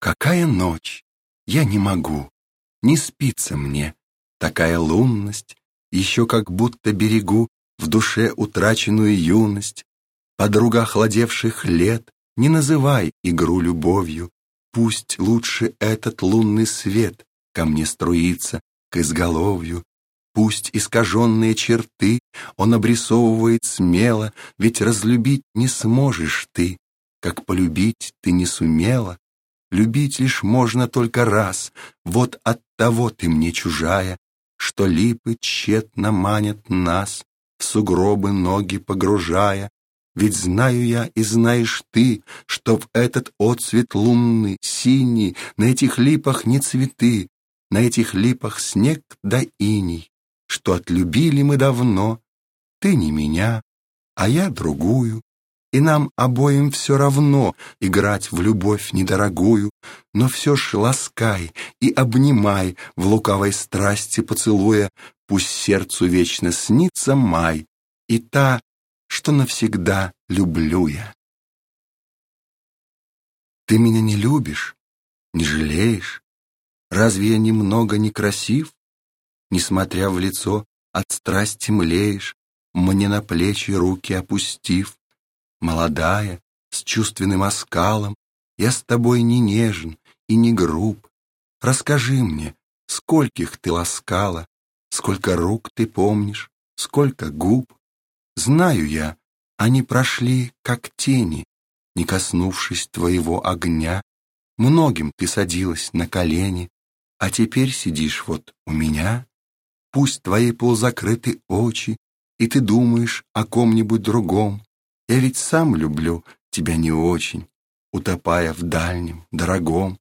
Какая ночь! Я не могу, не спится мне. Такая лунность, еще как будто берегу в душе утраченную юность. Подруга охладевших лет, не называй игру любовью. Пусть лучше этот лунный свет ко мне струится к изголовью. Пусть искаженные черты он обрисовывает смело, Ведь разлюбить не сможешь ты, как полюбить ты не сумела. Любить лишь можно только раз, вот от того ты мне чужая, Что липы тщетно манят нас, в сугробы ноги погружая. Ведь знаю я и знаешь ты, что в этот отцвет лунный, синий, На этих липах не цветы, на этих липах снег да иней, Что отлюбили мы давно, ты не меня, а я другую, и нам обоим все равно играть в любовь недорогую, но все ж ласкай и обнимай в лукавой страсти поцелуя, пусть сердцу вечно снится май и та, что навсегда люблю я. Ты меня не любишь, не жалеешь? Разве я немного некрасив? Несмотря в лицо, от страсти млеешь, мне на плечи руки опустив. Молодая, с чувственным оскалом, Я с тобой не нежен и не груб. Расскажи мне, скольких ты ласкала, Сколько рук ты помнишь, сколько губ. Знаю я, они прошли, как тени, Не коснувшись твоего огня. Многим ты садилась на колени, А теперь сидишь вот у меня. Пусть твои полузакрыты очи, И ты думаешь о ком-нибудь другом, я ведь сам люблю тебя не очень, утопая в дальнем, дорогом.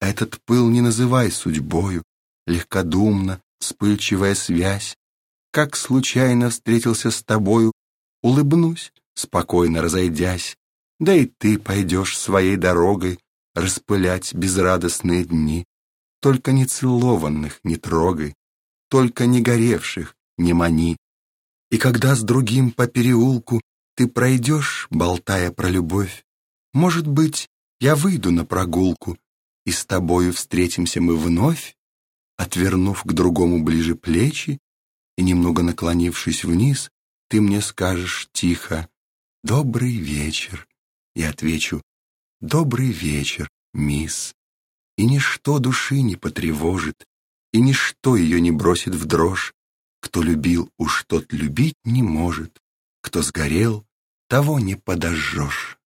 Этот пыл не называй судьбою, легкодумно, вспыльчивая связь. Как случайно встретился с тобою, улыбнусь, спокойно разойдясь, да и ты пойдешь своей дорогой распылять безрадостные дни. Только не целованных не трогай, только не горевших не мани. И когда с другим по переулку ты пройдешь, болтая про любовь. Может быть, я выйду на прогулку, и с тобою встретимся мы вновь, отвернув к другому ближе плечи и немного наклонившись вниз, ты мне скажешь тихо «Добрый вечер». Я отвечу «Добрый вечер, мисс». И ничто души не потревожит, и ничто ее не бросит в дрожь. Кто любил, уж тот любить не может. Кто сгорел, того не подожжешь.